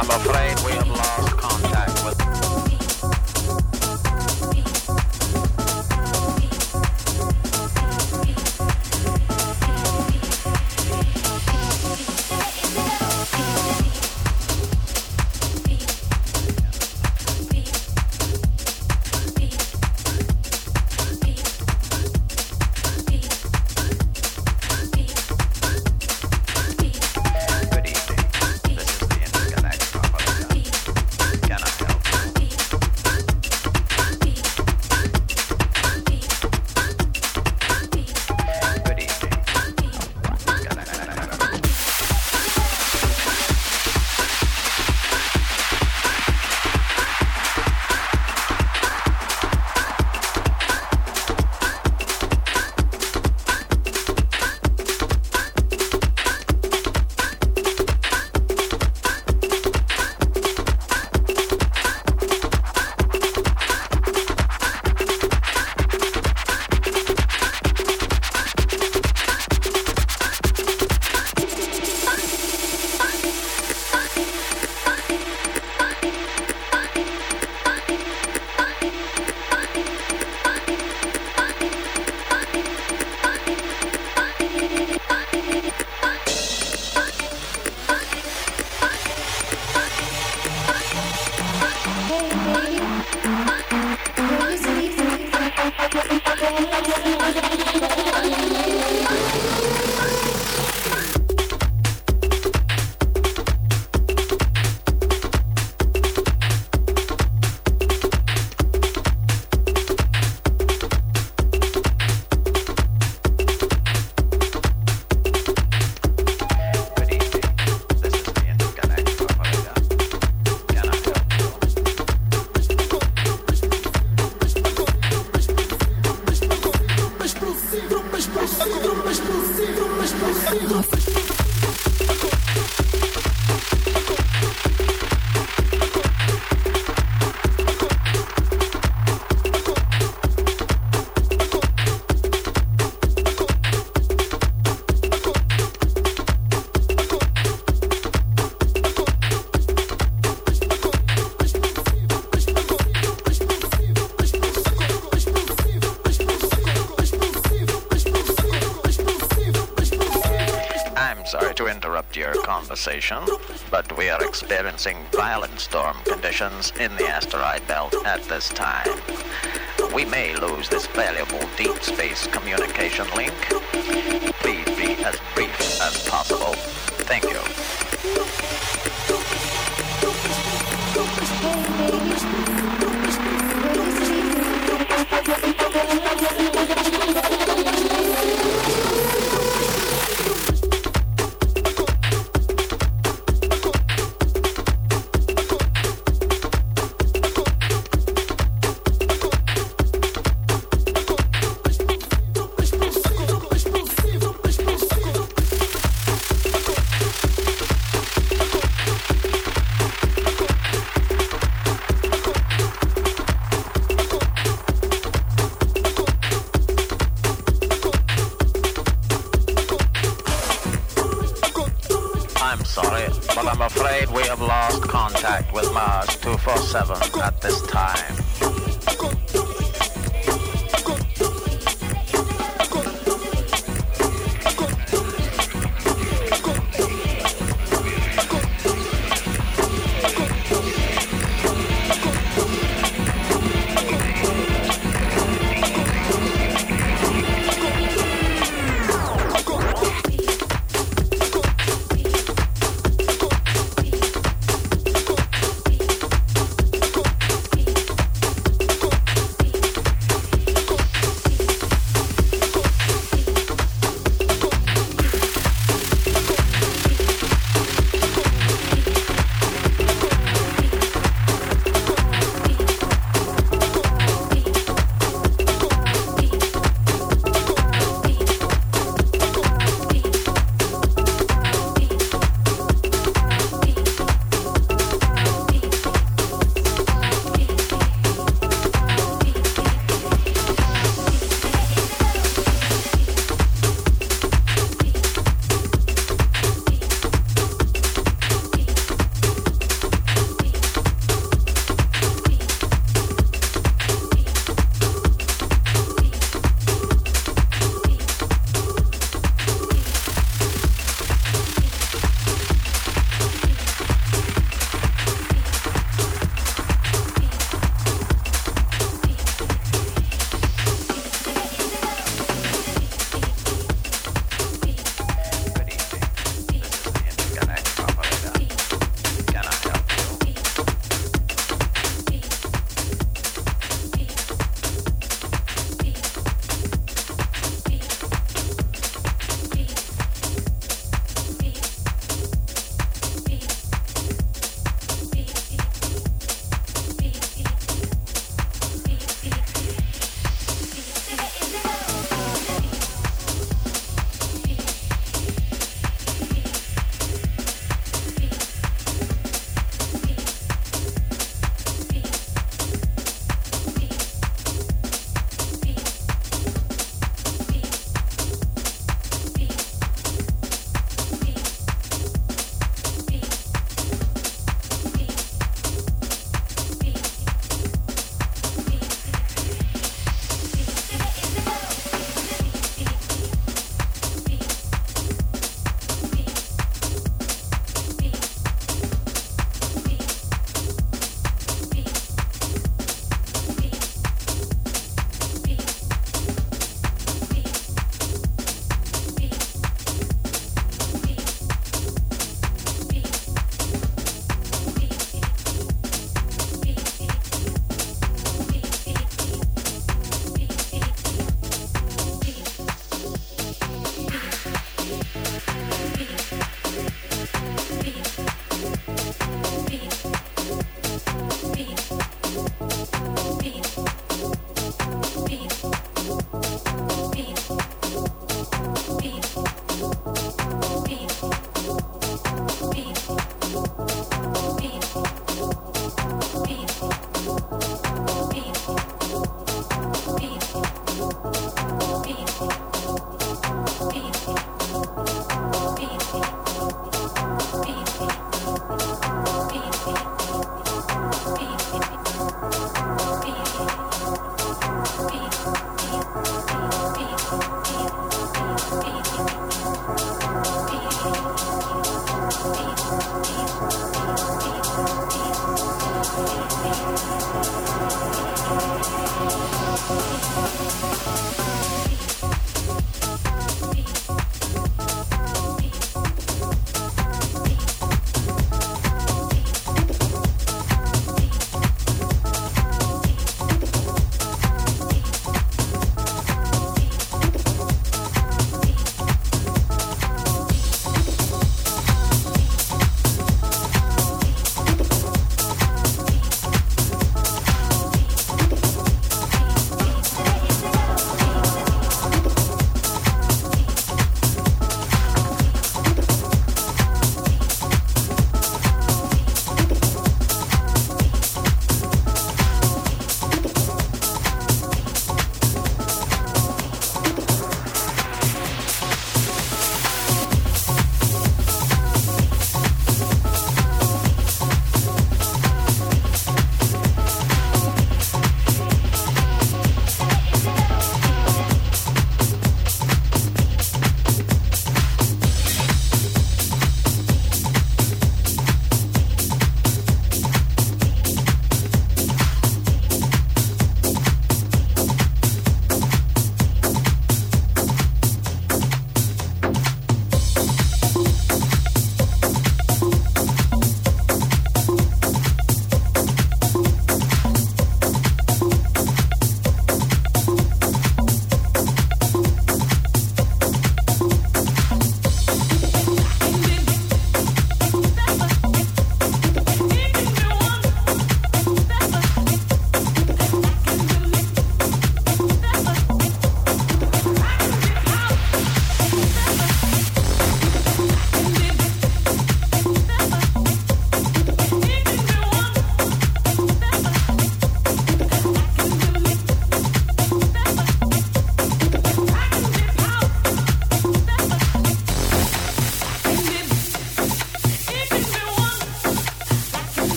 I'm afraid we have lost experiencing violent storm conditions in the asteroid belt at this time. We may lose this valuable deep space communication link. Please be as brief as possible. Thank you. Lost contact with Mars 247 at this time.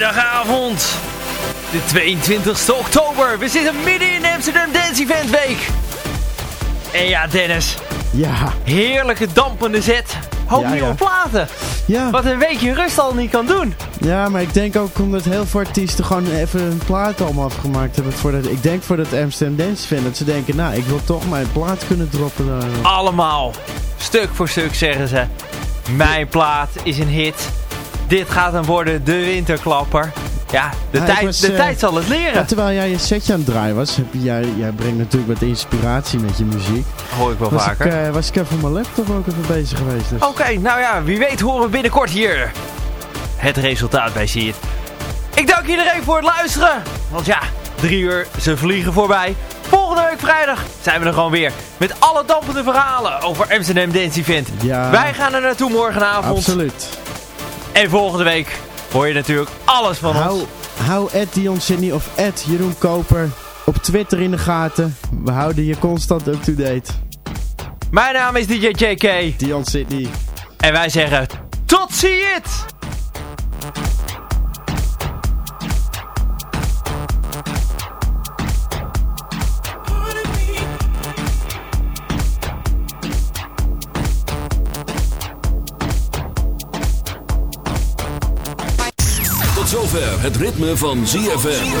Vrijdagavond, de 22 oktober. We zitten midden in de Amsterdam Dance Event Week. En ja, Dennis, Ja, heerlijke dampende zet. Hoop Ja, nieuwe ja. platen. ja. Wat een weekje rust al niet kan doen. ja, maar ik denk ook omdat heel veel artiesten gewoon even een plaat allemaal afgemaakt hebben. Voor dat, ik denk voor dat Amsterdam Dance Fan dat ze denken, nou, ik wil toch mijn plaat kunnen droppen. daar. Allemaal, stuk voor stuk zeggen ze. Mijn plaat is een hit. Dit gaat dan worden de winterklapper. Ja, de, Ja, ik tijd, was, de eh, tijd zal het Ja, leren. terwijl jij je setje aan het draaien was, heb jij, jij brengt natuurlijk wat inspiratie met je muziek. Hoor ik wel Was ik, vaker. eh, was ik even op mijn laptop ook even bezig geweest. Dus. Oké, nou ja, wie weet horen we binnenkort hier het resultaat bij It. Ik dank iedereen voor het luisteren. Want ja, drie uur, ze vliegen voorbij. Volgende week vrijdag zijn we er gewoon weer. Met alle dampende verhalen over Amsterdam Dance Event. Ja. Wij gaan er naartoe morgenavond. Absoluut. En volgende week hoor je natuurlijk alles van Hou, ons. hou Ed Dion Sydney of Ed Jeroen Koper op Twitter in de gaten. We houden je constant up-to-date. Mijn naam is DJ JK. Dion Sydney. En wij zeggen tot See het ritme van ZFM.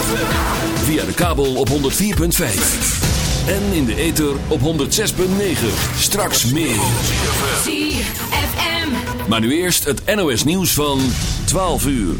Via de kabel op 104.5. En in de ether op 106.9. Straks meer. ZFM. Maar nu eerst het NOS nieuws van 12 uur.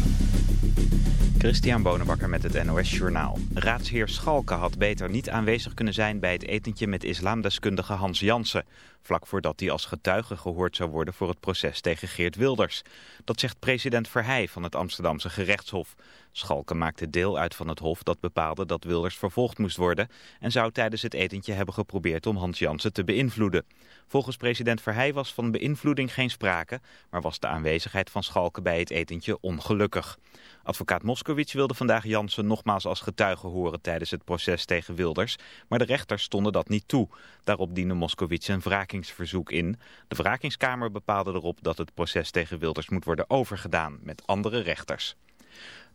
Christian Bonenbakker met het NOS Journaal. Raadsheer Schalke had beter niet aanwezig kunnen zijn bij het etentje met islamdeskundige Hans Jansen. Vlak voordat hij als getuige gehoord zou worden voor het proces tegen Geert Wilders. Dat zegt president Verheij van het Amsterdamse gerechtshof. Schalke maakte deel uit van het hof dat bepaalde dat Wilders vervolgd moest worden... en zou tijdens het etentje hebben geprobeerd om Hans Jansen te beïnvloeden. Volgens president Verheij was van beïnvloeding geen sprake... maar was de aanwezigheid van Schalke bij het etentje ongelukkig. Advocaat Moskowitz wilde vandaag Jansen nogmaals als getuige horen tijdens het proces tegen Wilders, maar de rechters stonden dat niet toe. Daarop diende Moskowitz een wrakingsverzoek in. De wrakingskamer bepaalde erop dat het proces tegen Wilders moet worden overgedaan met andere rechters.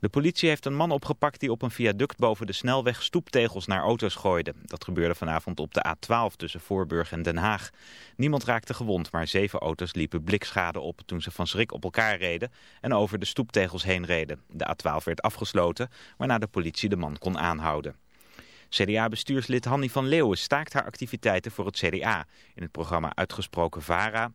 De politie heeft een man opgepakt die op een viaduct boven de snelweg stoeptegels naar auto's gooide. Dat gebeurde vanavond op de A12 tussen Voorburg en Den Haag. Niemand raakte gewond, maar zeven auto's liepen blikschade op toen ze van schrik op elkaar reden en over de stoeptegels heen reden. De A12 werd afgesloten, waarna de politie de man kon aanhouden. CDA-bestuurslid Hanny van Leeuwen staakt haar activiteiten voor het CDA. In het programma Uitgesproken VARA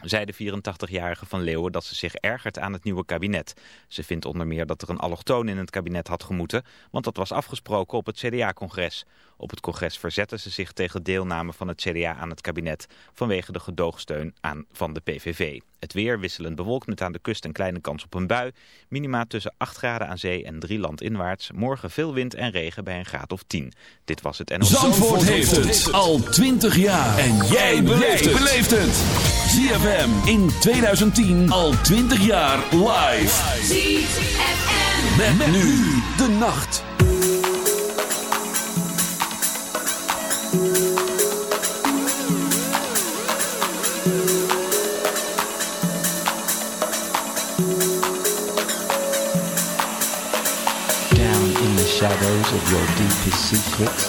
zei de 84-jarige van Leeuwen dat ze zich ergert aan het nieuwe kabinet. Ze vindt onder meer dat er een allochtoon in het kabinet had gemoeten, want dat was afgesproken op het CDA-congres. Op het congres verzetten ze zich tegen deelname van het CDA aan het kabinet vanwege de gedoogsteun aan van de PVV. Het weer wisselend bewolkt met aan de kust een kleine kans op een bui. Minima tussen 8 graden aan zee en 3 landinwaarts. Morgen veel wind en regen bij een graad of 10. Dit was het NOS. Zandvoort heeft het al 20 jaar. En jij beleeft het. ZFM in 2010 al 20 jaar live. ZFM. Met, nu de nacht. Down in the shadows of your deepest secrets,